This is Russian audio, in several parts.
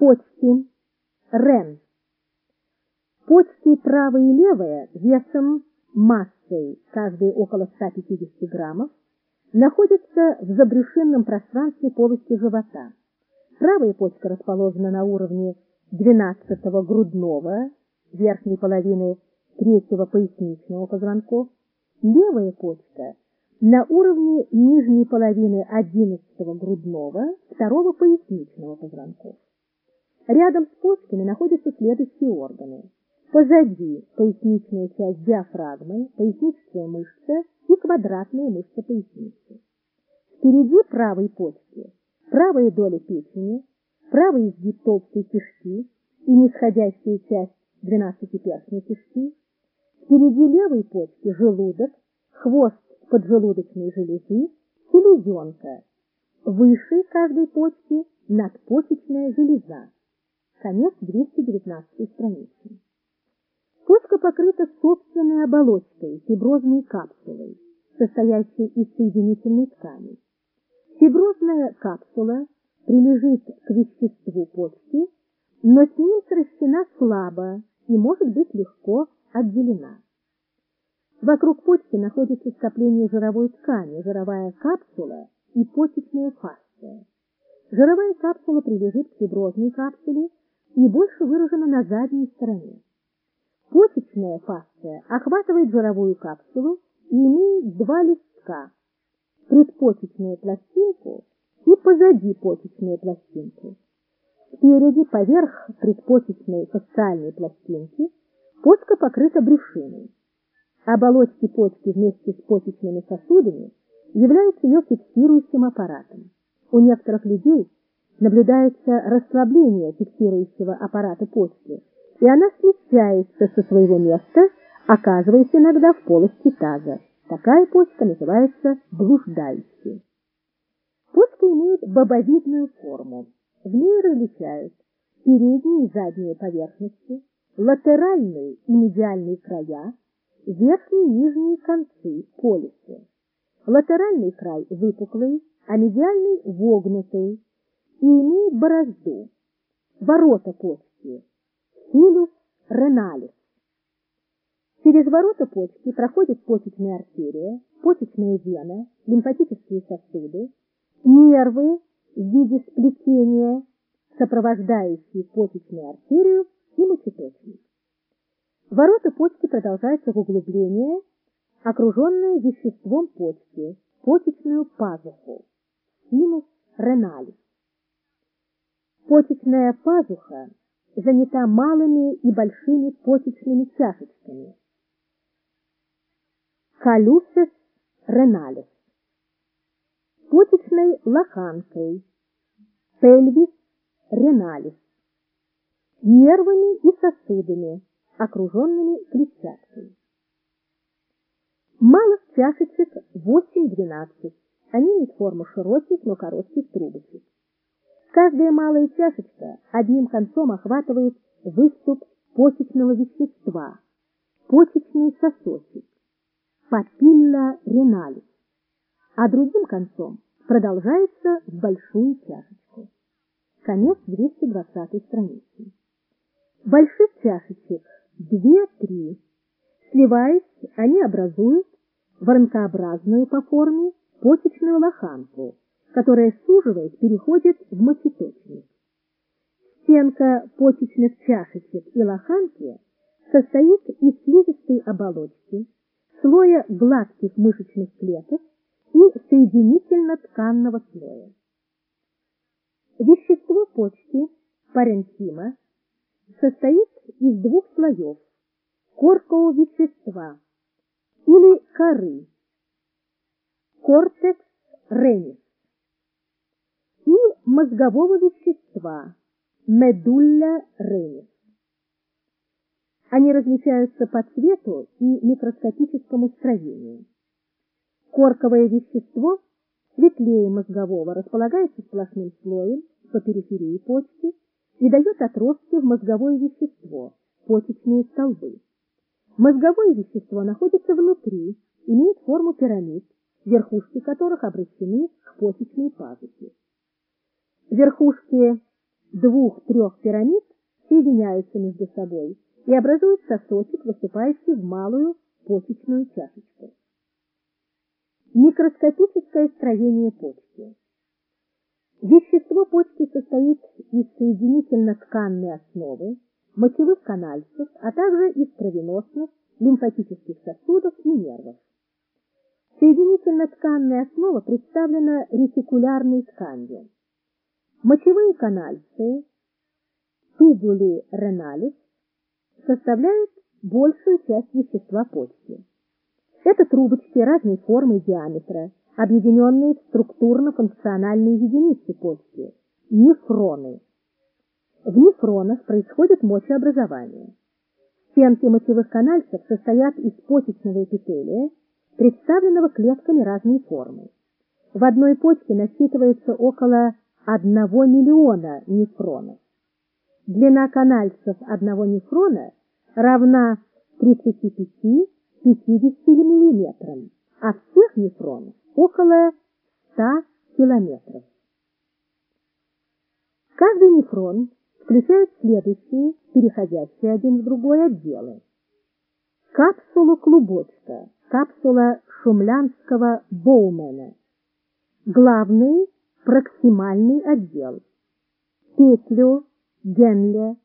Почки. Рен. Почки правая и левая весом массой, каждые около 150 граммов, находятся в забрюшинном пространстве полости живота. Правая почка расположена на уровне 12-го грудного, верхней половины третьего поясничного позвонков, левая почка на уровне нижней половины 11-го грудного, второго поясничного позвонков. Рядом с почками находятся следующие органы. Позади поясничная часть диафрагмы, поясничная мышца и квадратная мышца поясницы. Впереди правой почки правая доля печени, правый изгиб толстой кишки и нисходящая часть двенадцатиперстной кишки, впереди левой почки желудок, хвост поджелудочной железы, селезенка, выше каждой почки надпочечная железа. Конец 219 страницы. Почка покрыта собственной оболочкой, фиброзной капсулой, состоящей из соединительной ткани. Фиброзная капсула прилежит к веществу почки, но с ним сращена слабо и может быть легко отделена. Вокруг почки находится скопление жировой ткани, жировая капсула и почечная фасция. Жировая капсула прилежит к фиброзной капсуле и больше выражена на задней стороне. Почечная фасция охватывает жировую капсулу и имеет два листка, предпочечную пластинку и позади почечную пластинку. Спереди, поверх предпочечной фасциальной пластинки, почка покрыта брюшиной. Оболочки почки вместе с почечными сосудами являются ее фиксирующим аппаратом. У некоторых людей наблюдается расслабление фиксирующего аппарата почки, и она смещается со своего места, оказываясь иногда в полости таза. Такая почка называется блуждающей. Почка имеет бобовидную форму. В ней различают передние и задние поверхности, латеральные и медиальные края, верхние и нижние концы, полисы. Латеральный край выпуклый, а медиальный вогнутый и имеет борозду. Ворота почки. Хилюс реналис. Через ворота почки проходит почечная артерия, почечная вена, лимфатические сосуды, нервы в виде сплетения, сопровождающие почечную артерию и мочеточник. Ворота почки продолжаются в углубление, окруженное веществом почки, почечную пазуху, синус реналис. Почечная пазуха занята малыми и большими почечными чашечками, Калюсес реналис. Почечной лоханкой. Пельвис реналис. Нервами и сосудами, окруженными клетчаткой. Малых чашечек 8-12. Они имеют форму широких, но коротких трубочек. Каждая малая чашечка одним концом охватывает выступ почечного вещества, почечный сосочек папилла реналис, а другим концом продолжается в большую чашечку. Конец 220 страницы. Больших чашечек 2-3. Сливаясь, они образуют воронкообразную по форме почечную лоханку, которая, суживаясь, переходит в мочеточник. Стенка почечных чашечек и лоханки состоит из слизистой оболочки, слоя гладких мышечных клеток и соединительно-тканного слоя. Вещество почки, паренхима, состоит из двух слоев коркового вещества или коры, кортекс ренис, и мозгового вещества, медулля ренис. Они различаются по цвету и микроскопическому строению. Корковое вещество светлее мозгового располагается сплошным слоем по периферии почки и дает отростки в мозговое вещество, почечные столбы. Мозговое вещество находится внутри, имеет форму пирамид, верхушки которых обращены к почечной пазухе. Верхушки двух-трех пирамид соединяются между собой и образуют сосочек, выступающий в малую почечную чашечку. Микроскопическое строение почки. Вещество почки состоит из соединительно-тканной основы, мочевых канальцев, а также из кровеносных, лимфатических сосудов и нервов. Соединительно-тканная основа представлена ретикулярной тканью. Мочевые канальцы, тубули реналис, составляют большую часть вещества почки. Это трубочки разной формы и диаметра, объединенные в структурно-функциональные единицы почки – нефроны. В нефронах происходит мочеобразование. Стенки мочевых канальцев состоят из почечного эпителия, представленного клетками разной формы. В одной почке насчитывается около 1 миллиона нефронов. Длина канальцев одного нефрона равна 35-50 мм, а всех нефронов около 100 километров. Каждый нефрон включает следующие, переходящие один в другой отделы. Капсулу клубочка, капсула шумлянского Боумена. Главный проксимальный отдел. Петлю Генле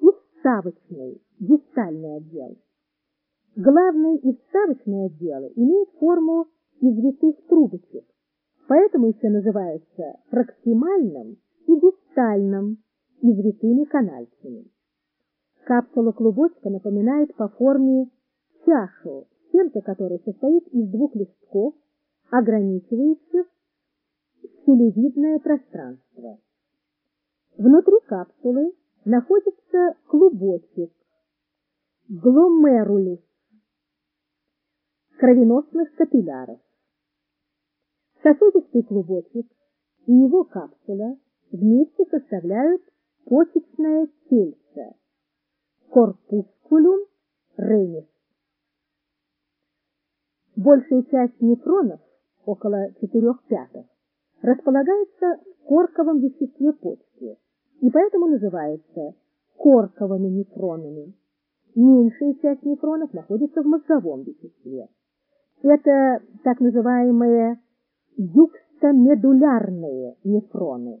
и вставочный, дистальный отдел. Главный и вставочный отделы имеют форму извитых трубочек, поэтому еще называются проксимальным и дистальным извитыми канальцами. Капсула клубочка напоминает по форме чашу, стенка которой состоит из двух листков, ограничивающих щелевидное пространство. Внутри капсулы находится клубочек, гломерулюс, кровеносных капилляров. Сосудистый клубочек и его капсула вместе составляют почечное тельце, корпускулум ренис. Большая часть нефронов, около 4 пятых, располагается в корковом веществе почки и поэтому называется корковыми нефронами. Меньшая часть нефронов находится в мозговом веществе. Это так называемые юкстамедулярные нефроны.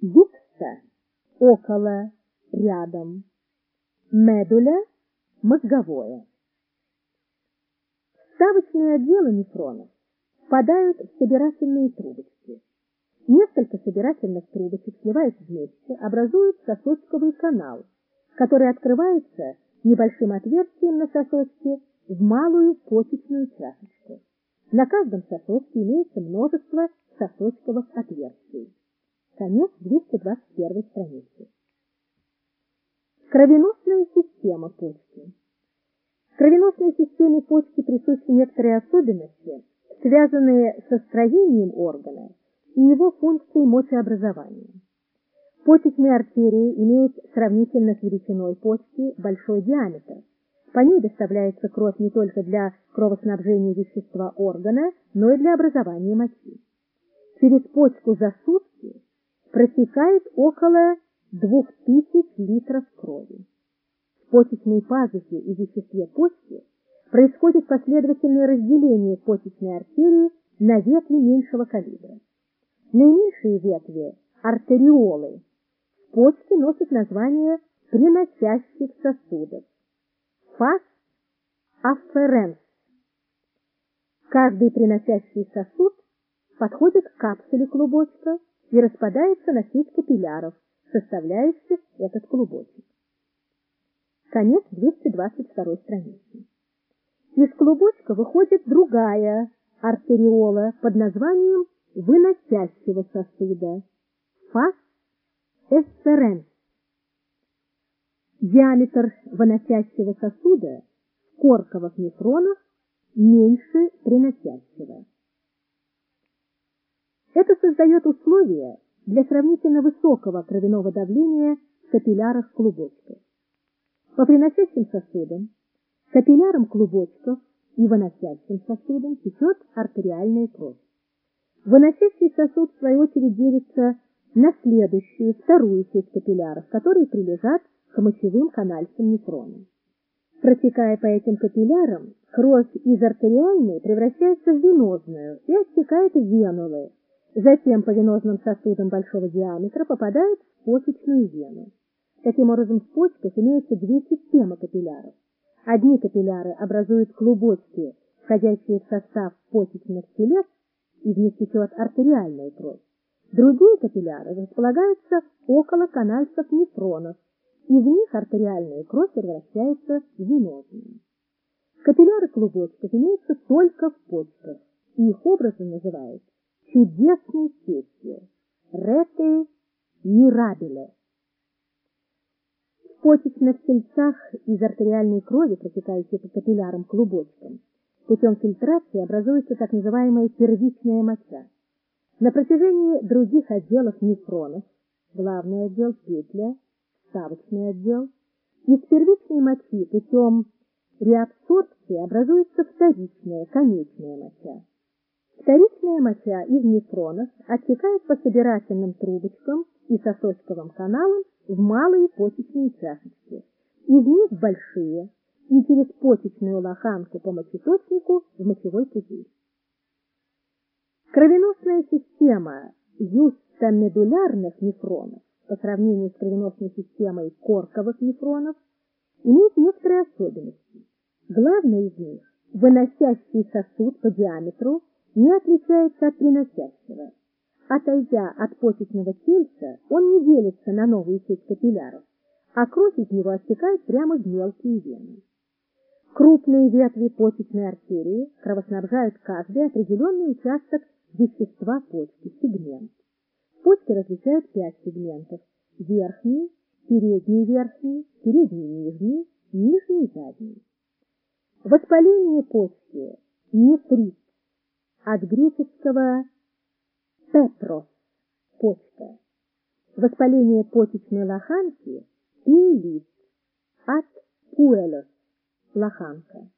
Юкста – около, рядом. Медуля – мозговое. Вставочные отделы нефронов впадают в собирательные трубочки. Несколько собирательных трубочек сливаются вместе, образуют сосочковый канал, который открывается небольшим отверстием на сосочке в малую почечную чашечку. На каждом сосочке имеется множество сосочковых отверстий. Конец 221 страницы. Кровеносная система почки. Кровеносной системе почки присущи некоторые особенности, связанные со строением органа и его функцией мочеобразования. Почечные артерии имеют сравнительно с величиной почки большой диаметр. По ней доставляется кровь не только для кровоснабжения вещества органа, но и для образования мочи. Через почку за сутки протекает около 2000 литров крови почечной пазухе и веществе почки происходит последовательное разделение почечной артерии на ветви меньшего калибра. Наименьшие ветви, артериолы, в почке носят название приносящих сосудов. Фас афференс. Каждый приносящий сосуд подходит к капсуле клубочка и распадается на сеть капилляров, составляющих этот клубочек. Конец 222 страницы. Из клубочка выходит другая артериола под названием выносящего сосуда – фас эсференс. Диаметр выносящего сосуда в корковых нефронах меньше приносящего. Это создает условия для сравнительно высокого кровяного давления в капиллярах клубочка. По приносящим сосудам, капиллярам клубочков и выносящим сосудам течет артериальная кровь. Выносящий сосуд, в свою очередь, делится на следующую, вторую сеть капилляров, которые прилежат к мочевым канальцам нефрона. Протекая по этим капиллярам, кровь из артериальной превращается в венозную и оттекает в венулы, затем по венозным сосудам большого диаметра попадает в почечную вену. Таким образом, в почках имеются две системы капилляров. Одни капилляры образуют клубочки, входящие в состав почечных телец, и в них течет артериальная кровь. Другие капилляры располагаются около канальцев нефронов, и в них артериальная кровь превращается в венозную. Капилляры клубочков имеются только в почках, и их образно называют чудесной сетью – рете мирабеле. Почечных тельцах из артериальной крови, протекающей по капиллярам клубочкам, путем фильтрации образуется так называемая первичная моча. На протяжении других отделов нефронов, главный отдел петля, ставочный отдел, из первичной мочи путем реабсорбции образуется вторичная, конечная моча. Вторичная моча из нефронов оттекает по собирательным трубочкам и сосочковым каналам в малые почечные чашечки. Из них большие и через почечную лоханку по мочеточнику в мочевой пузырь. Кровеносная система юстамедулярных нефронов по сравнению с кровеносной системой корковых нефронов имеет некоторые особенности. Главное из них – выносящий сосуд по диаметру не отличается от приносящего. Отойдя от почечного тельца, он не делится на новые сеть капилляров, а кровь из него оттекает прямо в мелкие вены. Крупные ветви почечной артерии кровоснабжают каждый определенный участок вещества почки, сегмент. Почки различают пять сегментов – верхний, передний верхний, передний нижний, нижний задний. Воспаление почки – нефрит, от греческого «петрос» – почка. Воспаление почечной лоханки – пиелит, от пуэлос – лоханка.